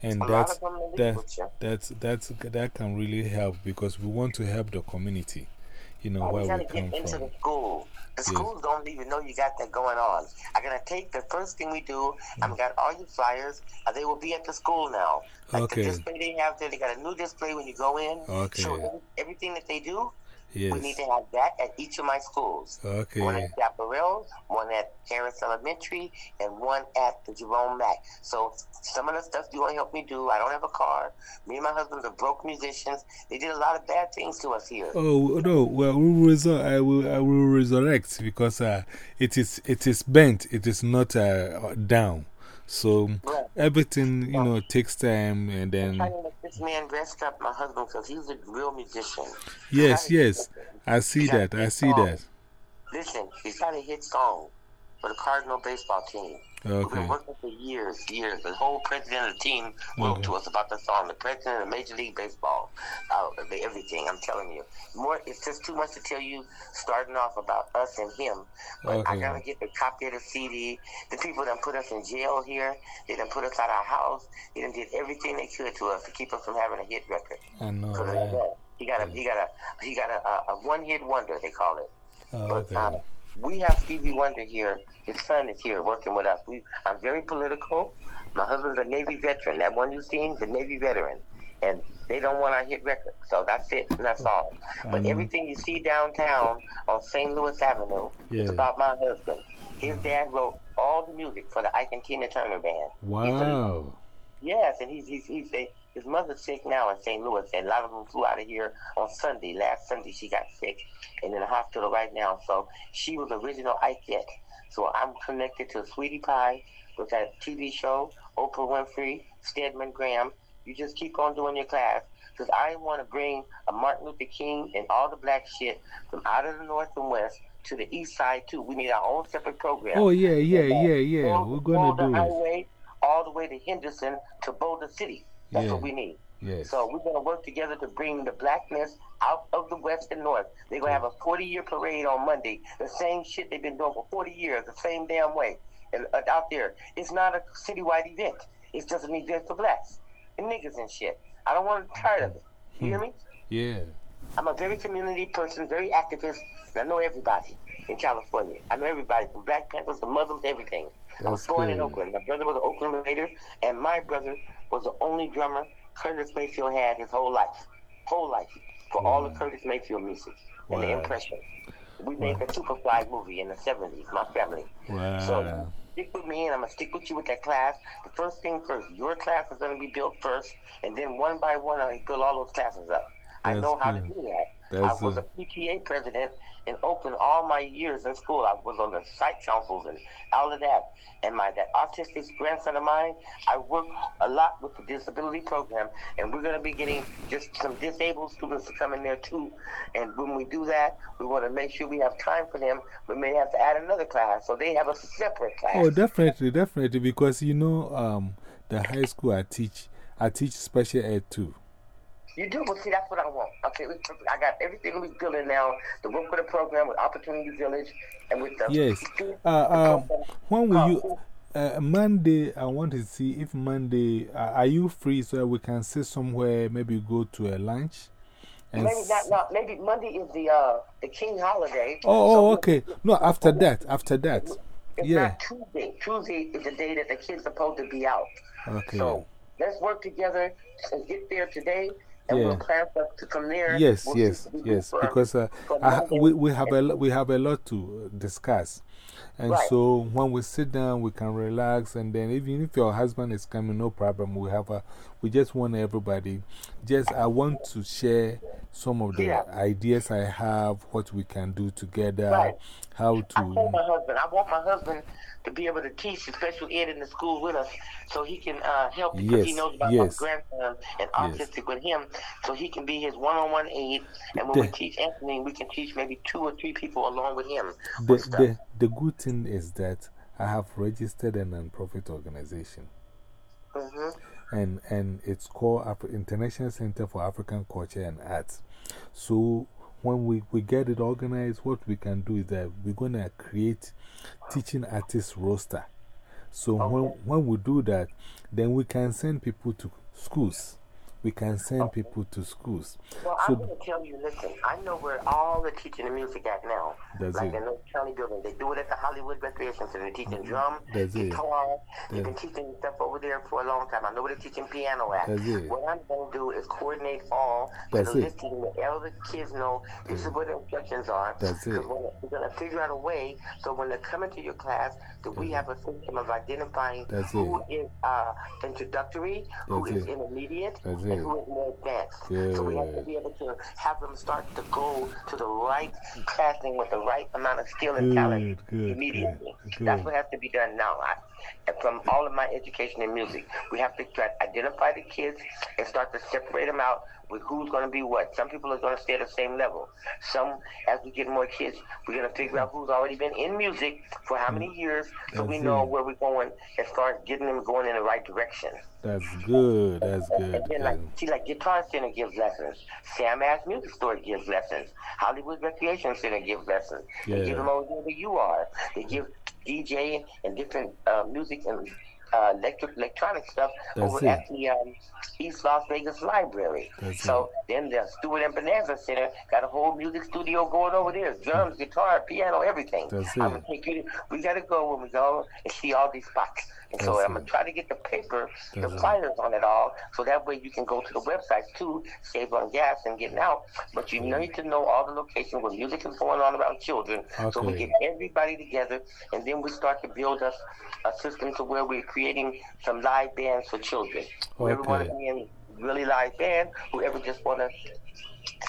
And that's, that, that's, that's, that can really help because we want to help the community. You know, oh, where we come into from. the school. The Yes. schools don't even know you got that going on. I'm gonna take the first thing we do. I'm got all your flyers. Uh, they will be at the school now. Like Okay. the display they have there, they got a new display when you go in. Okay. So every- everything that they do, we need to have that at each of my schools. Okay. One at Chaparral, one at Harris Elementary, and one at the Jerome Mack. So some of the stuff you want to help me do, I don't have a car. Me and my husband are broke musicians. They did a lot of bad things to us here. Oh, no. Well, we will resur I, will, I will resurrect because uh, it, is, it is bent, it is not uh, down. So everything, you know, takes time and I'm then. trying to make this man dressed up, my husband, because he's a real musician. Yes, yes. I see that. I see that. Listen, he's got a hit song for the Cardinal baseball team. We've been working for years, years. The whole president of the team wrote to us about the song. The president of Major League Baseball, uh, everything. I'm telling you, more. It's just too much to tell you. Starting off about us and him, but I gotta get the copy of the CD. The people that put us in jail here, they done put us out of our house. They done did everything they could to us to keep us from having a hit record. I know. So Yeah. that- he got a he got a he got a, a, a one hit wonder. They call it. Oh, But okay. uh, we have Stevie Wonder here. His son is here working with us. We, I'm very political. My husband's a Navy veteran. That one you seen, the Navy veteran. And they don't want our hit record. So that's it, and that's all. But Mhm. everything you see downtown on St. Louis Avenue Yeah. is about my husband. His dad wrote all the music for the Ike and Tina Turner band. Wow. Yes, and he's he's, he's a, his mother's sick now in St. Louis, and a lot of them flew out of here on Sunday. Last Sunday, she got sick and in the hospital right now. So she was original Ike. So I'm connected to Sweetie Pie with that TV show, Oprah Winfrey, Stedman Graham. You just keep on doing your class because I want to bring a Martin Luther King and all the black shit from out of the north and west to the east side too. We need our own separate program. Oh, yeah, yeah, yeah, yeah. We're gonna do it. highway all the way to Henderson to Boulder City. That's Yeah. what we need. Yes. So we're going to work together to bring the blackness out of the West and North. They're going to have a 40 year parade on Monday. The same shit they've been doing for 40 years, the same damn way. And uh, out there, it's not a citywide event. It's just an event for blacks and niggas and shit. I don't want to tired of it. You hear me? Yeah. I'm a very community person, very activist, and I know everybody in California. I know everybody from Black Panthers to Muslims, everything. I was That's born in. Oakland. My brother was an Oakland Raider, and my brother was the only drummer Curtis Mayfield had his whole life, whole life, for all the mm. Curtis Mayfield music and the impression. We made the Superfly movie in the 70s, my family. So Wow. stick with me, and I'm gonna stick with you with that class. The first thing first, your class is gonna be built first, and then one by one, I build all those classes up. I know how to do that. That's I was good. a PTA president in Oakland all my years in school. I was on the site councils and all of that. And my that autistic grandson of mine, I work a lot with the disability program, and we're gonna be getting just some disabled students to come in there too. And when we do that, we want to make sure we have time for them. We may have to add another class, so they have a separate class. Oh, definitely, definitely. Because, you know, um, the high school I teach, I teach special ed too. You do, but see, that's what I want. Okay, we, I got everything we're building now. The work with the program, with Opportunity Village, and with the Yes. Uh, um, when will you, uh, Monday, I want to see if Monday, uh, are you free so that we can sit somewhere, maybe go to a lunch? And Maybe not, not. Maybe Monday is the uh the King holiday. Oh, So oh, okay. No, after that, after that. It's Yeah. not Tuesday. Tuesday is the day that the kids are supposed to be out. Okay. So let's work together and get there today, and Yeah. we'll plan for, to, from there. Yes, we'll yes, what we do yes. Because uh, I, we, we, have a, we have a lot to discuss. And Right. so when we sit down, we can relax. And then even if your husband is coming, no problem. We have a, we just want everybody. Just, I want to share some of the Yeah. ideas I have, what we can do together, Right. how I told to. my husband, I want my husband to be able to teach the special ed in the school with us so he can uh, help because he knows about yes. my grandson and Yes. autistic with him so he can be his one-on-one aid and when we The- teach Anthony we can teach maybe two or three people along with him The, with the, the good thing is that I have registered a non-profit organization. hmm and, and it's called International Center for African Culture and Arts. So when we, we get it organized, what we can do is that we're going to create teaching artist roster. So when, when we do that, then we can send people to schools we can send people to schools. Well, so, I'm going to tell you, listen, I know where all the teaching and music at now. That's like it. in those county buildings. They do it at the Hollywood Recreation Center. They're teaching Mm-hmm. drum, that's guitar. They've been teaching stuff over there for a long time. I know where they're teaching piano at. That's it. What I'm going to do is coordinate all That's the it. all the kids know this is where the instructions are. That's it. We're going to figure out a way so when they're coming to your class, that we have a system of identifying That's who it. is uh, introductory, who That's it. intermediate, That's and it. who is more advanced. So we have to be able to have them start to go to the right classing with the right amount of skill and talent Good, good, immediately. good, That's what has to be done now. I, from all of my education in music, we have to try to identify the kids and start to separate them out with who's going to be what. Some people are going to stay at the same level. Some, as we get more kids, we're going to figure out who's already been in music for how many years, so we know it. where we're going and start getting them going in the right direction. That's good. That's good. And then, like, see, like Guitar Center gives lessons. Sam Ash Music Store gives lessons. Hollywood Recreation Center gives lessons. They give them over where you are. They give DJ and different uh, music and uh, electric electronic stuff That's over it. at the um, East Las Vegas Library. That's so then the Stewart and Bonanza Center got a whole music studio going over there. Drums, guitar, piano, everything. That's I'm it. gonna take you. We gotta go when we go and see all these spots. And so I'm gonna try to get the paper, the That's it. flyers on it all, so that way you can go to the websites too, save on gas and getting out. But you need to know all the locations where music is going on around children, so we get everybody together, and then we start to build us a system to where we're creating some live bands for children. Whoever want Okay. to be in really live band, whoever just want to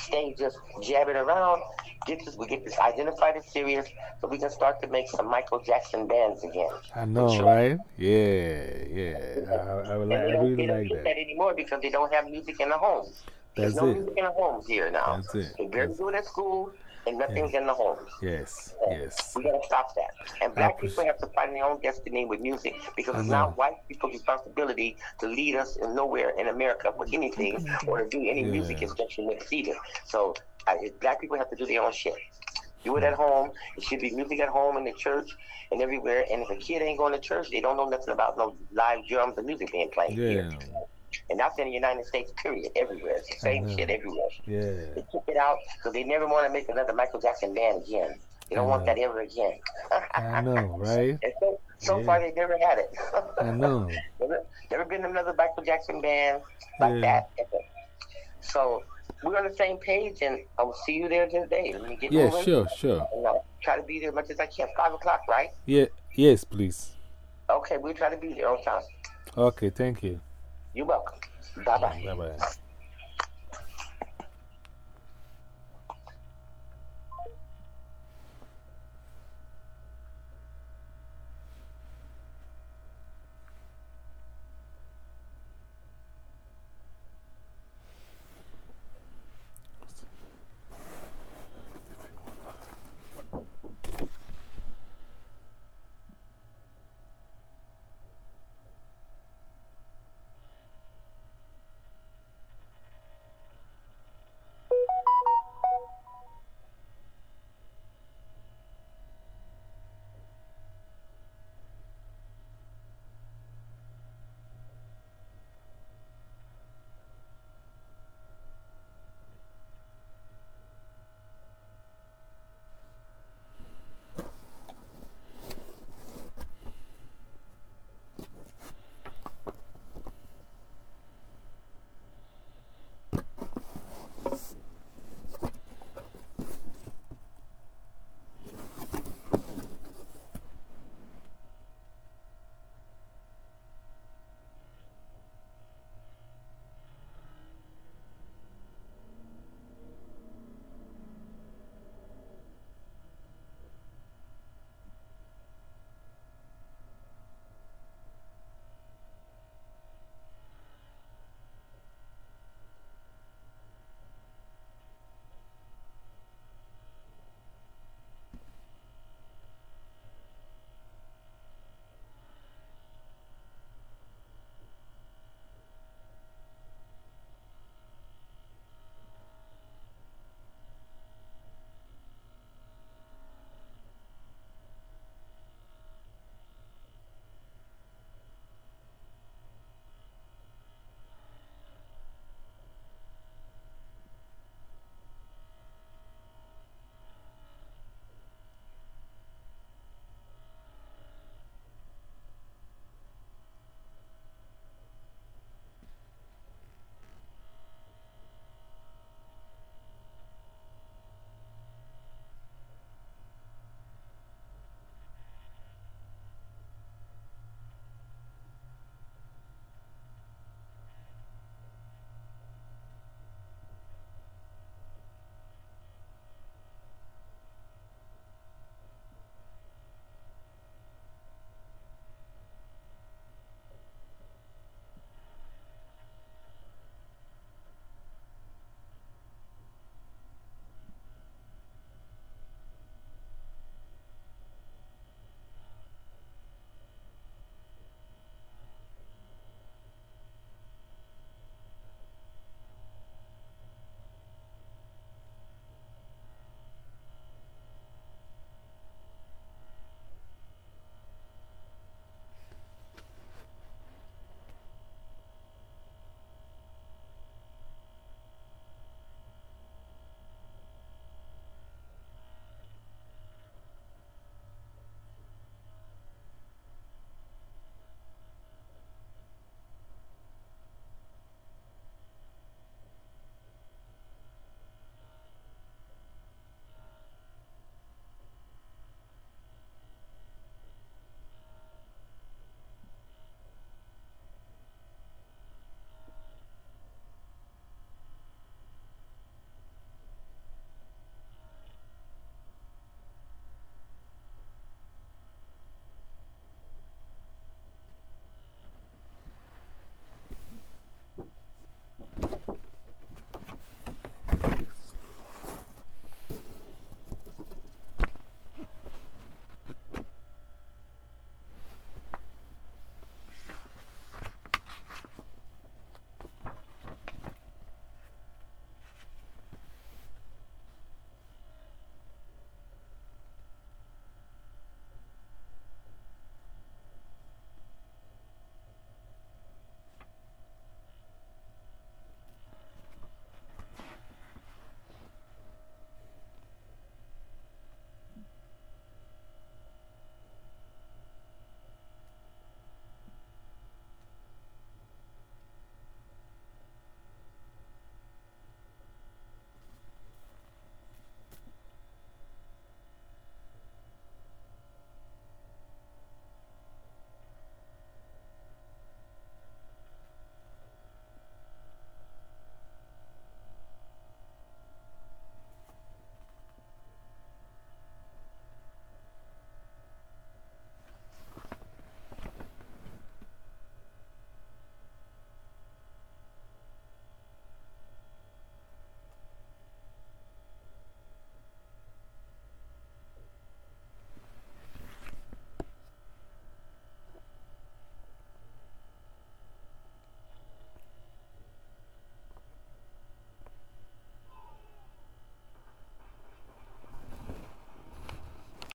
stay just jabbing around, get this, we get this identified as serious, so we can start to make some Michael Jackson bands again. I know, Sure. right? Yeah, yeah. I, I, would like, I really they don't like that. that anymore because they don't have music in the homes. There's That's no it. music in the homes here now. That's it. They're That's- do it at school, and nothing's in the homes. Yes, yes. We gotta stop that. And black appreciate- people have to find their own destiny with music because it's not white people's responsibility to lead us in nowhere in America with anything or to do any music Yeah. instruction with either. So I, black people have to do their own shit. Do it at home. It should be music at home in the church and everywhere. And if a kid ain't going to church, they don't know nothing about no live drums and music being played here. And that's in the United States, period. Everywhere. It's the same shit everywhere. yeah. They took it out because they never want to make another Michael Jackson band again. They don't want that ever again. I know, right? And so, so Yeah. far, they never had it. I know. never, never been another Michael Jackson band like Yeah. that. ever. So we're on the same page, and I will see you there today. Let me get Yeah, moving. sure, sure. And I'll try to be there as much as I can. Five o'clock, right? Yeah, yes, please. Okay, we'll try to be there on time. Okay, thank you. Yuba Daba. Bye bye.